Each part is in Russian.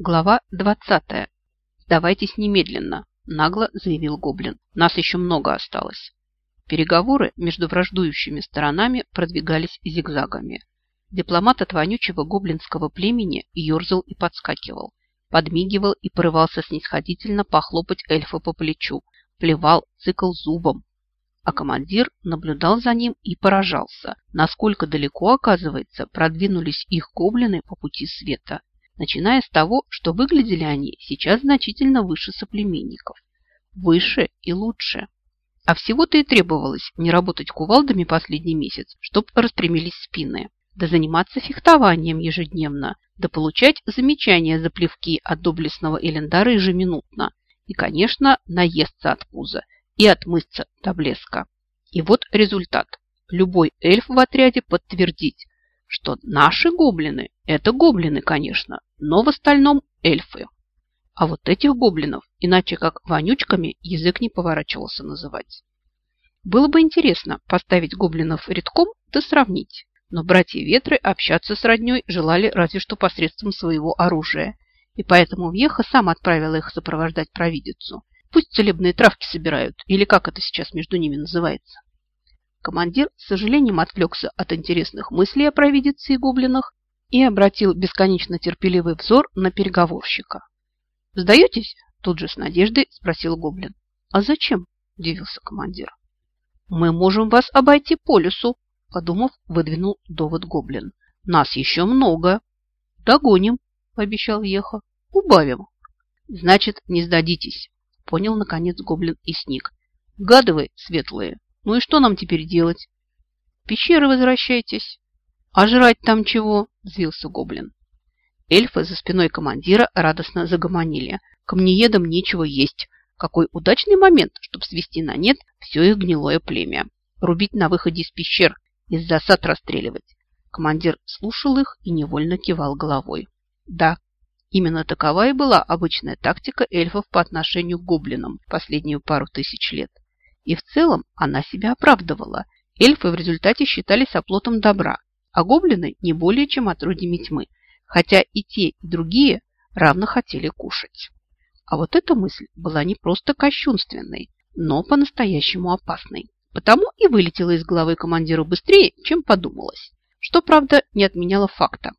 Глава 20. «Сдавайтесь немедленно», – нагло заявил Гоблин. «Нас еще много осталось». Переговоры между враждующими сторонами продвигались зигзагами. Дипломат от вонючего гоблинского племени ерзал и подскакивал, подмигивал и порывался снисходительно похлопать эльфа по плечу, плевал, цикл зубом. А командир наблюдал за ним и поражался, насколько далеко, оказывается, продвинулись их гоблины по пути света начиная с того, что выглядели они сейчас значительно выше соплеменников. Выше и лучше. А всего-то и требовалось не работать кувалдами последний месяц, чтобы распрямились спины, да заниматься фехтованием ежедневно, да получать замечания за плевки от доблестного Элендара ежеминутно, и, конечно, наесться от пуза и отмыться до блеска. И вот результат. Любой эльф в отряде подтвердить, что наши гоблины – это гоблины, конечно, но в остальном эльфы. А вот этих гоблинов, иначе как вонючками, язык не поворачивался называть. Было бы интересно поставить гоблинов редком да сравнить, но братья Ветры общаться с родней желали разве что посредством своего оружия, и поэтому Вьеха сам отправила их сопровождать провидицу. Пусть целебные травки собирают, или как это сейчас между ними называется. Командир с сожалением отвлекся от интересных мыслей о провидице и гоблинах и обратил бесконечно терпеливый взор на переговорщика. «Сдаетесь?» – тут же с надеждой спросил гоблин. «А зачем?» – удивился командир. «Мы можем вас обойти по лесу», – подумав, выдвинул довод гоблин. «Нас еще много». «Догоним», – пообещал Еха. «Убавим». «Значит, не сдадитесь», – понял, наконец, гоблин и сник. «Гады вы, светлые, ну и что нам теперь делать?» «В пещеры возвращайтесь». «А жрать там чего?» – взвился гоблин. Эльфы за спиной командира радостно загомонили. Камнеедам нечего есть. Какой удачный момент, чтобы свести на нет все их гнилое племя. Рубить на выходе из пещер, из засад расстреливать. Командир слушал их и невольно кивал головой. Да, именно такова и была обычная тактика эльфов по отношению к гоблинам последнюю пару тысяч лет. И в целом она себя оправдывала. Эльфы в результате считались оплотом добра, а гоблины не более чем отродьями тьмы, хотя и те, и другие равно хотели кушать. А вот эта мысль была не просто кощунственной, но по-настоящему опасной. Потому и вылетела из головы командиру быстрее, чем подумалось. Что, правда, не отменяло факта.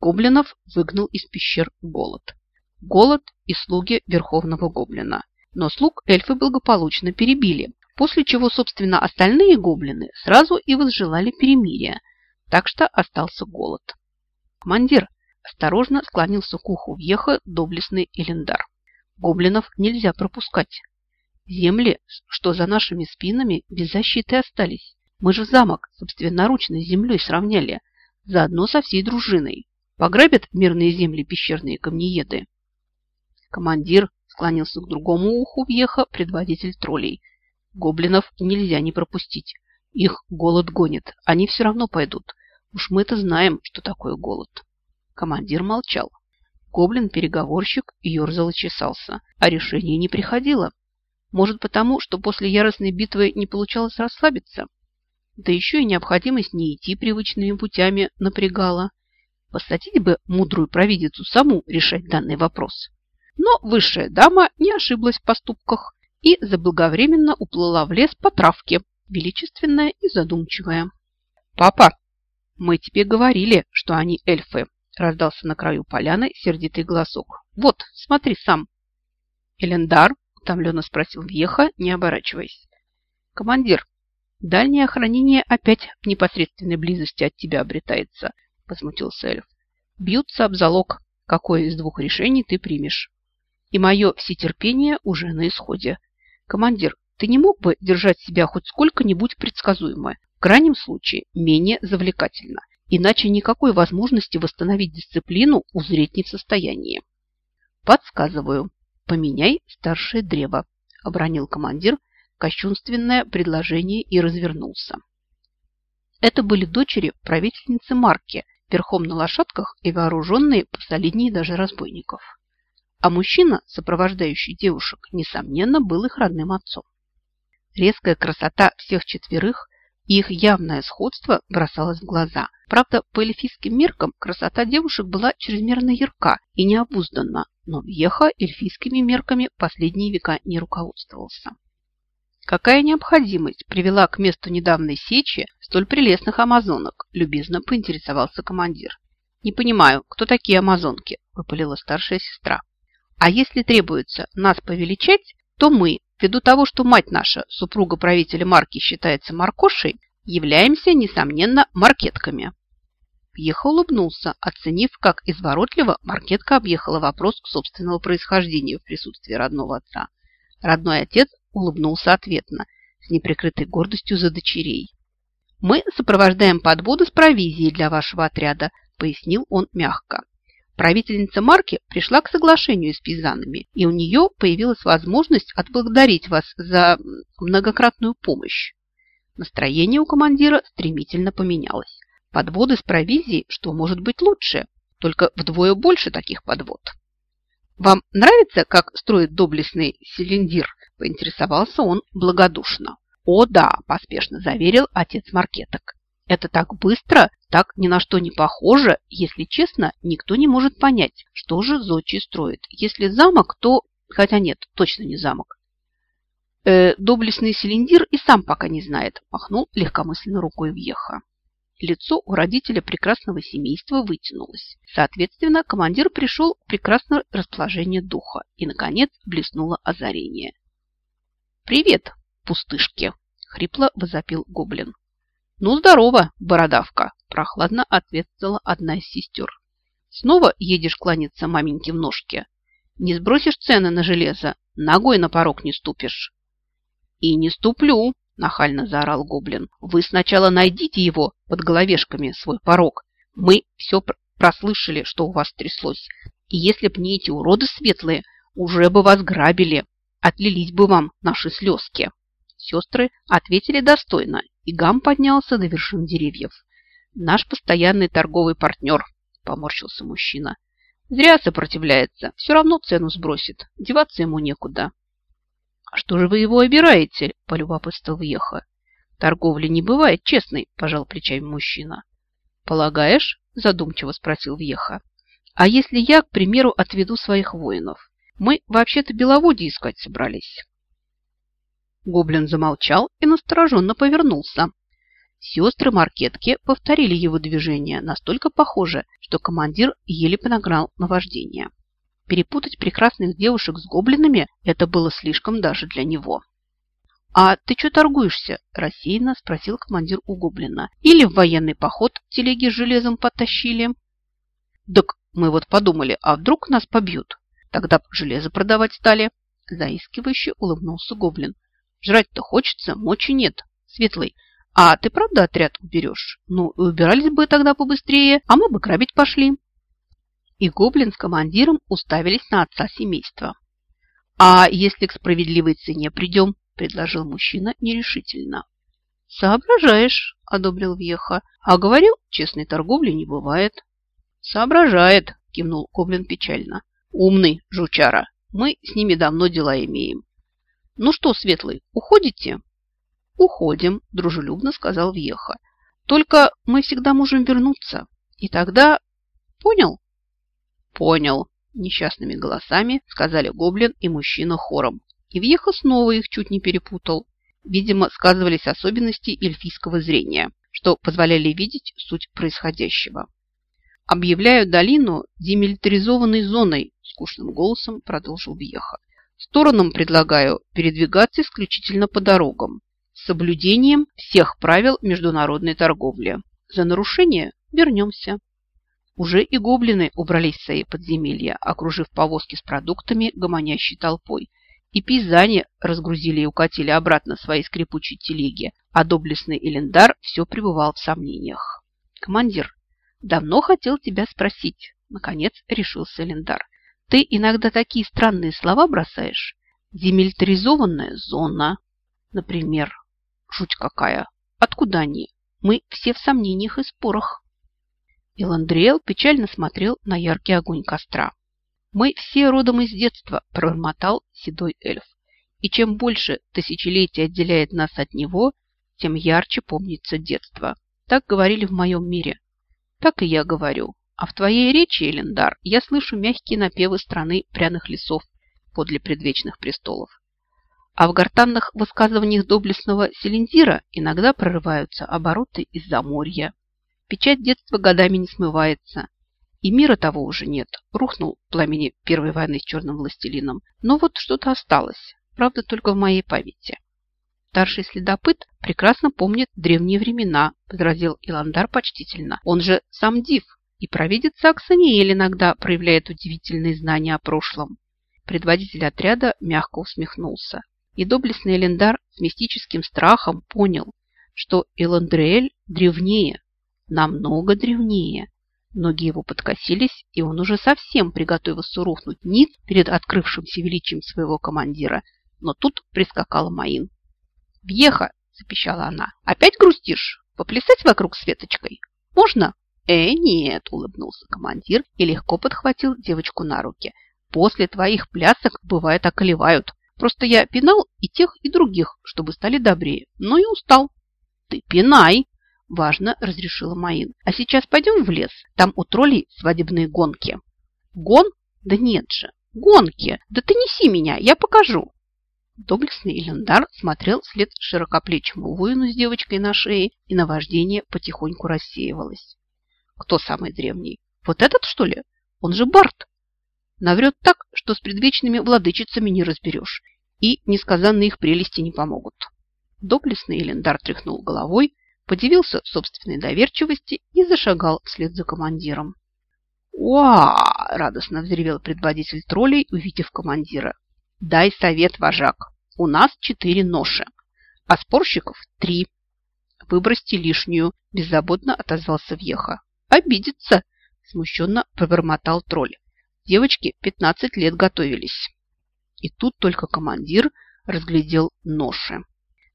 Гоблинов выгнал из пещер голод. Голод и слуги Верховного Гоблина. Но слуг эльфы благополучно перебили, после чего, собственно, остальные гоблины сразу и возжелали перемирия, так что остался голод. Командир осторожно склонился к уху въеха доблестный Элендар. Гоблинов нельзя пропускать. Земли, что за нашими спинами, без защиты остались. Мы же замок собственноручно с землей сравняли, заодно со всей дружиной. Пограбят мирные земли пещерные камнееды. Командир склонился к другому уху въеха предводитель троллей. Гоблинов нельзя не пропустить. Их голод гонит, они все равно пойдут. Уж мы-то знаем, что такое голод. Командир молчал. Гоблин-переговорщик ерзал и чесался, а решение не приходило. Может потому, что после яростной битвы не получалось расслабиться? Да еще и необходимость не идти привычными путями напрягала. Посадить бы мудрую провидицу саму решать данный вопрос. Но высшая дама не ошиблась в поступках и заблаговременно уплыла в лес по травке, величественная и задумчивая. «Папа, мы тебе говорили, что они эльфы», раздался на краю поляны сердитый голосок. «Вот, смотри сам». «Элендар?» – утомленно спросил Вьеха, не оборачиваясь. «Командир, дальнее охранение опять в непосредственной близости от тебя обретается», – возмутился эльф. «Бьются об залог, какое из двух решений ты примешь. И мое всетерпение уже на исходе. Командир, ты не мог бы держать себя хоть сколько-нибудь предсказуемо, крайнем случае менее завлекательно, иначе никакой возможности восстановить дисциплину узреть не в состоянии. Подсказываю, поменяй старшее древо, обронил командир кощунственное предложение и развернулся. Это были дочери правительницы Марки, верхом на лошадках и вооруженные посолиднее даже разбойников. А мужчина, сопровождающий девушек, несомненно, был их родным отцом. Резкая красота всех четверых их явное сходство бросалось в глаза. Правда, по эльфийским меркам красота девушек была чрезмерно ярка и необузданна, но Вьеха эльфийскими мерками последние века не руководствовался. Какая необходимость привела к месту недавней сечи столь прелестных амазонок, любезно поинтересовался командир. Не понимаю, кто такие амазонки, выпалила старшая сестра. А если требуется нас повеличать, то мы, ввиду того, что мать наша, супруга правителя марки, считается маркошей, являемся, несомненно, маркетками. Пьеха улыбнулся, оценив, как изворотливо маркетка объехала вопрос собственного происхождения в присутствии родного отца. Родной отец улыбнулся ответно, с неприкрытой гордостью за дочерей. «Мы сопровождаем подводы с провизией для вашего отряда», пояснил он мягко. Правительница Марки пришла к соглашению с пизанами, и у нее появилась возможность отблагодарить вас за многократную помощь. Настроение у командира стремительно поменялось. Подводы с провизией, что может быть лучше, только вдвое больше таких подвод. «Вам нравится, как строит доблестный Селендир?» – поинтересовался он благодушно. «О да», – поспешно заверил отец маркеток. «Это так быстро, так ни на что не похоже. Если честно, никто не может понять, что же Зочи строит. Если замок, то... Хотя нет, точно не замок. Э, доблестный Селендир и сам пока не знает», – махнул легкомысленно рукой Вьеха. Лицо у родителя прекрасного семейства вытянулось. Соответственно, командир пришел к прекрасному расположению духа. И, наконец, блеснуло озарение. «Привет, пустышки!» – хрипло возопил гоблин. «Ну, здорово, бородавка!» – прохладно ответила одна из сестер. «Снова едешь кланяться маменьке в ножке? Не сбросишь цены на железо, ногой на порог не ступишь». «И не ступлю!» – нахально заорал гоблин. «Вы сначала найдите его под головешками, свой порог. Мы все прослышали, что у вас тряслось. И если б не эти уроды светлые, уже бы вас грабили. Отлились бы вам наши слезки». Сестры ответили достойно, и Гам поднялся до вершин деревьев. «Наш постоянный торговый партнер», – поморщился мужчина. «Зря сопротивляется, все равно цену сбросит, деваться ему некуда». «А что же вы его обираете?» – полюбопытствовал Еха. «Торговли не бывает честной», – пожал плечами мужчина. «Полагаешь?» – задумчиво спросил Вьеха. «А если я, к примеру, отведу своих воинов? Мы вообще-то беловодье искать собрались». Гоблин замолчал и настороженно повернулся. Сестры Маркетки повторили его движение, настолько похоже, что командир еле понаграл на вождение. Перепутать прекрасных девушек с гоблинами – это было слишком даже для него. «А ты что торгуешься?» – рассеянно спросил командир у гоблина. «Или в военный поход телеги с железом потащили?» «Так мы вот подумали, а вдруг нас побьют? Тогда железо продавать стали». Заискивающе улыбнулся гоблин. «Жрать-то хочется, мочи нет. Светлый, а ты правда отряд уберешь? Ну, убирались бы тогда побыстрее, а мы бы грабить пошли» и гоблин с командиром уставились на отца семейства. «А если к справедливой цене придем?» – предложил мужчина нерешительно. «Соображаешь», – одобрил Вьеха. «А говорил, честной торговли не бывает». «Соображает», – кивнул гоблин печально. «Умный, жучара. Мы с ними давно дела имеем». «Ну что, Светлый, уходите?» «Уходим», – дружелюбно сказал Вьеха. «Только мы всегда можем вернуться. И тогда...» «Понял?» «Понял», – несчастными голосами сказали гоблин и мужчина хором. И въехал снова их чуть не перепутал. Видимо, сказывались особенности эльфийского зрения, что позволяли видеть суть происходящего. «Объявляю долину демилитаризованной зоной», – скучным голосом продолжил Вьеха. «Сторонам предлагаю передвигаться исключительно по дорогам, с соблюдением всех правил международной торговли. За нарушение вернемся». Уже и гоблины убрались в свои подземелья, окружив повозки с продуктами, гомонящей толпой. И пейзане разгрузили и укатили обратно свои скрипучие телеги, а доблестный Элендар все пребывал в сомнениях. «Командир, давно хотел тебя спросить», — наконец решился Элендар. «Ты иногда такие странные слова бросаешь. Демилитаризованная зона, например. Жуть какая. Откуда они? Мы все в сомнениях и спорах». Иландриэл печально смотрел на яркий огонь костра. «Мы все родом из детства», – пробормотал седой эльф. «И чем больше тысячелетий отделяет нас от него, тем ярче помнится детство. Так говорили в моем мире. Так и я говорю. А в твоей речи, Элендар, я слышу мягкие напевы страны пряных лесов подле предвечных престолов. А в гортанных высказываниях доблестного Селендира иногда прорываются обороты из-за моря. Печать детства годами не смывается. И мира того уже нет. Рухнул в пламени первой войны с черным властелином. Но вот что-то осталось. Правда, только в моей памяти. Старший следопыт прекрасно помнит древние времена, возразил Иландар почтительно. Он же сам Див, и провидица Аксаниэль иногда проявляет удивительные знания о прошлом. Предводитель отряда мягко усмехнулся. И доблестный Элендар с мистическим страхом понял, что Эландриэль древнее, намного древнее. Ноги его подкосились, и он уже совсем приготовился рухнуть ниц перед открывшимся величием своего командира. Но тут прискакала Маин. «Въеха!» – запищала она. «Опять грустишь? Поплясать вокруг Светочкой? Можно?» «Э, нет!» – улыбнулся командир и легко подхватил девочку на руки. «После твоих плясок, бывает, околевают. Просто я пинал и тех, и других, чтобы стали добрее. Но и устал. Ты пинай, важно разрешила Маин. А сейчас пойдем в лес. Там у троллей свадебные гонки. Гон? Да нет же. Гонки. Да ты неси меня, я покажу. Доблестный Элендар смотрел вслед широкоплечему воину с девочкой на шее, и наваждение потихоньку рассеивалось. Кто самый древний? Вот этот, что ли? Он же Барт. Наврет так, что с предвечными владычицами не разберешь, и несказанные их прелести не помогут. Доблестный Элендар тряхнул головой, подивился собственной доверчивости и зашагал вслед за командиром. «Уа!» – радостно взревел предводитель троллей, увидев командира. «Дай совет, вожак. У нас четыре ноши, а спорщиков три. Выбросьте лишнюю», – беззаботно отозвался Вьеха. «Обидится!» – смущенно пробормотал тролль. Девочки 15 лет готовились. И тут только командир разглядел ноши.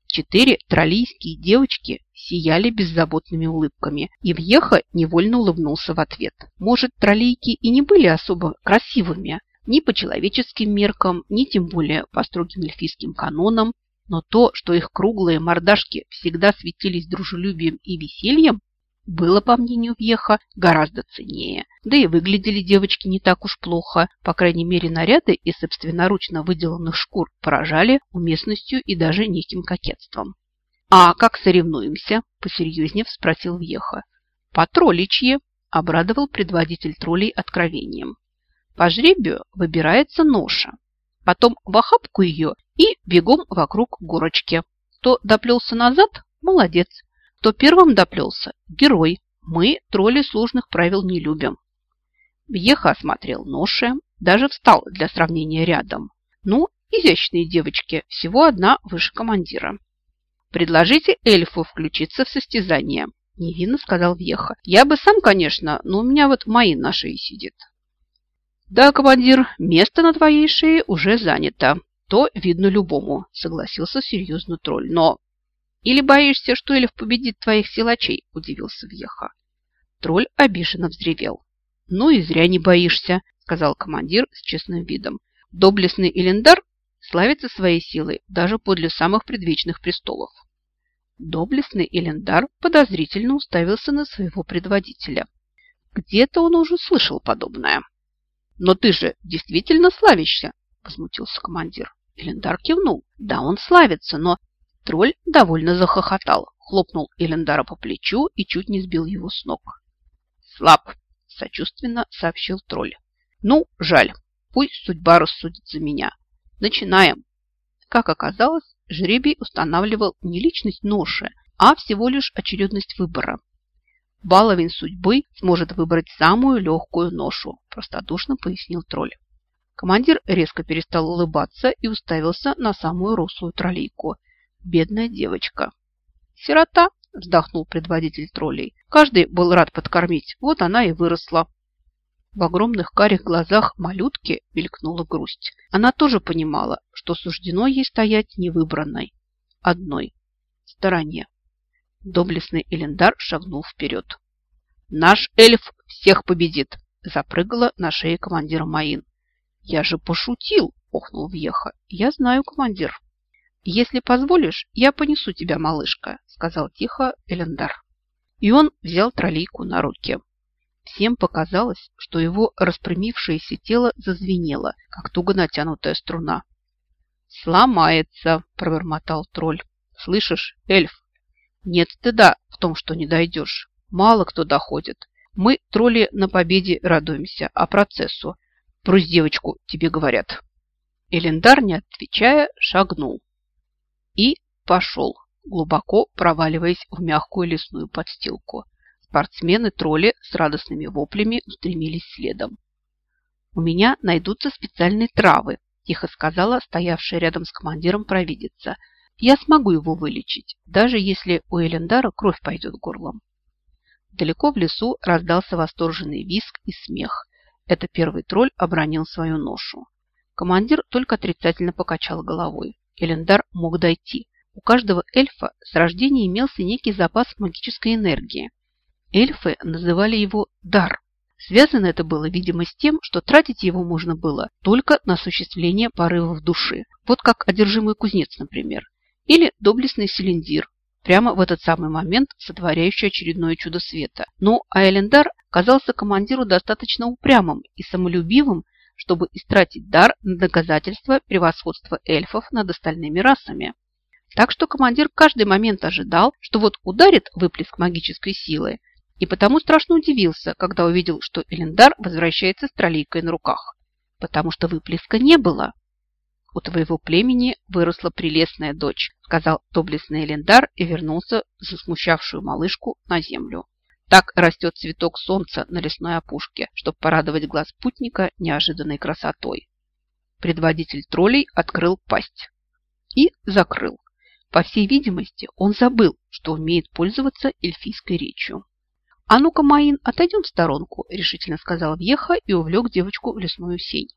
Четыре троллийские девочки сияли беззаботными улыбками, и Вьеха невольно улыбнулся в ответ. Может, троллейки и не были особо красивыми, ни по человеческим меркам, ни тем более по строгим эльфийским канонам, но то, что их круглые мордашки всегда светились дружелюбием и весельем, было, по мнению Вьеха, гораздо ценнее. Да и выглядели девочки не так уж плохо. По крайней мере, наряды из собственноручно выделанных шкур поражали уместностью и даже неким кокетством. «А как соревнуемся?» – посерьезнее спросил Вьеха. «По тролличье», – обрадовал предводитель троллей откровением. «По жребию выбирается ноша, потом в охапку ее и бегом вокруг горочки. Кто доплелся назад – молодец, кто первым доплелся – герой. Мы, тролли, сложных правил не любим. Бьеха осмотрел ноши, даже встал для сравнения рядом. Ну, изящные девочки, всего одна выше командира. «Предложите эльфу включиться в состязание», – невинно сказал Вьеха. «Я бы сам, конечно, но у меня вот мои на шее сидит». «Да, командир, место на твоей шее уже занято. То видно любому», – согласился серьезно тролль. «Но или боишься, что Эльф победит твоих силачей?» – удивился Вьеха. Тролль обиженно взревел. «Ну и зря не боишься», – сказал командир с честным видом. «Доблестный Элендар славится своей силой даже подле самых предвечных престолов». Доблестный Элендар подозрительно уставился на своего предводителя. Где-то он уже слышал подобное. «Но ты же действительно славишься!» – возмутился командир. Элендар кивнул. «Да, он славится, но Тролль довольно захохотал, хлопнул Элендара по плечу и чуть не сбил его с ног. «Слаб!» – сочувственно сообщил тролль. «Ну, жаль. Пусть судьба рассудит за меня. Начинаем!» Как оказалось, жребий устанавливал не личность ноши, а всего лишь очередность выбора. Баловин судьбы сможет выбрать самую легкую ношу, простодушно пояснил тролль. Командир резко перестал улыбаться и уставился на самую рослую троллейку – бедная девочка. Сирота, вздохнул предводитель троллей. Каждый был рад подкормить, вот она и выросла. В огромных карих глазах малютки мелькнула грусть. Она тоже понимала, что суждено ей стоять невыбранной, одной, в стороне. Доблестный Элендар шагнул вперед. «Наш эльф всех победит!» запрыгала на шее командира Маин. «Я же пошутил!» – охнул Вьеха. «Я знаю, командир». «Если позволишь, я понесу тебя, малышка», – сказал тихо Элендар. И он взял троллейку на руки. Всем показалось, что его распрямившееся тело зазвенело, как туго натянутая струна. «Сломается!» – пробормотал тролль. «Слышишь, эльф, нет стыда в том, что не дойдешь. Мало кто доходит. Мы, тролли, на победе радуемся, а процессу. Брось девочку, тебе говорят». Элендар, не отвечая, шагнул. И пошел, глубоко проваливаясь в мягкую лесную подстилку. Спортсмены-тролли с радостными воплями устремились следом. «У меня найдутся специальные травы», – тихо сказала стоявшая рядом с командиром провидица. «Я смогу его вылечить, даже если у Элендара кровь пойдет горлом». Далеко в лесу раздался восторженный виск и смех. Это первый тролль обронил свою ношу. Командир только отрицательно покачал головой. Элендар мог дойти. У каждого эльфа с рождения имелся некий запас магической энергии. Эльфы называли его «дар». Связано это было, видимо, с тем, что тратить его можно было только на осуществление порывов души. Вот как одержимый кузнец, например. Или доблестный селендир, прямо в этот самый момент сотворяющий очередное чудо света. Но Айлендар казался командиру достаточно упрямым и самолюбивым, чтобы истратить дар на доказательство превосходства эльфов над остальными расами. Так что командир каждый момент ожидал, что вот ударит выплеск магической силы, и потому страшно удивился, когда увидел, что Элендар возвращается с троллейкой на руках, потому что выплеска не было. «У твоего племени выросла прелестная дочь», сказал доблестный Элендар и вернулся за смущавшую малышку на землю. Так растет цветок солнца на лесной опушке, чтобы порадовать глаз путника неожиданной красотой. Предводитель троллей открыл пасть и закрыл. По всей видимости, он забыл, что умеет пользоваться эльфийской речью. «А ну-ка, Маин, отойдем в сторонку», – решительно сказал Вьеха и увлек девочку в лесную сень.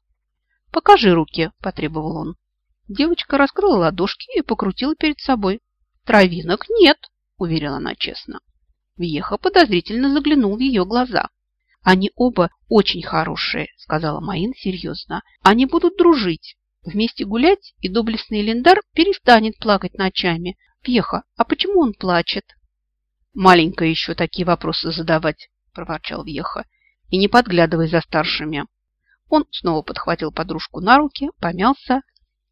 «Покажи руки», – потребовал он. Девочка раскрыла ладошки и покрутила перед собой. «Травинок нет», – уверила она честно. Вьеха подозрительно заглянул в ее глаза. «Они оба очень хорошие», – сказала Маин серьезно. «Они будут дружить, вместе гулять, и доблестный Лендар перестанет плакать ночами. Вьеха, а почему он плачет?» Маленькая еще такие вопросы задавать, проворчал Вьеха. И не подглядывай за старшими. Он снова подхватил подружку на руки, помялся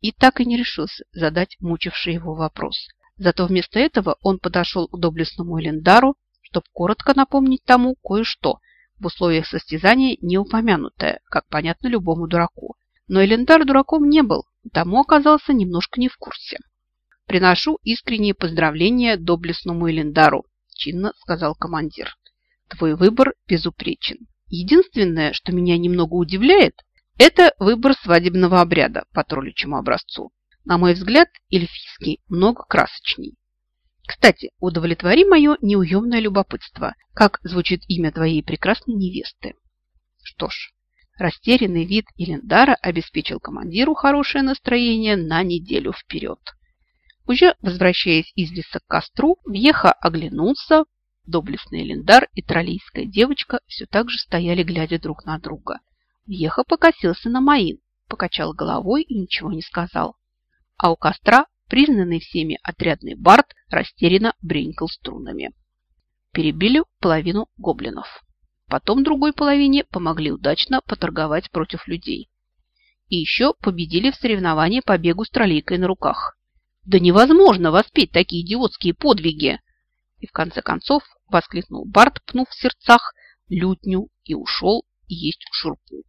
и так и не решился задать мучивший его вопрос. Зато вместо этого он подошел к доблестному Элендару, чтобы коротко напомнить тому кое-что, в условиях состязания не упомянутое, как понятно любому дураку. Но Элендар дураком не был, тому оказался немножко не в курсе. Приношу искренние поздравления доблестному Элендару, чинно сказал командир. Твой выбор безупречен. Единственное, что меня немного удивляет, это выбор свадебного обряда по тролличьему образцу. На мой взгляд, эльфийский много красочней. Кстати, удовлетвори мое неуемное любопытство. Как звучит имя твоей прекрасной невесты? Что ж, растерянный вид Элендара обеспечил командиру хорошее настроение на неделю вперед. Уже возвращаясь из леса к костру, Вьеха оглянулся. Доблестный Лендар и троллийская девочка все так же стояли, глядя друг на друга. Вьеха покосился на Маин, покачал головой и ничего не сказал. А у костра признанный всеми отрядный бард растерянно бренькал струнами. Перебили половину гоблинов. Потом другой половине помогли удачно поторговать против людей. И еще победили в соревновании по бегу с троллейкой на руках. Да невозможно воспеть такие идиотские подвиги!» И в конце концов воскликнул Барт, пнув в сердцах лютню и ушел есть шурпу.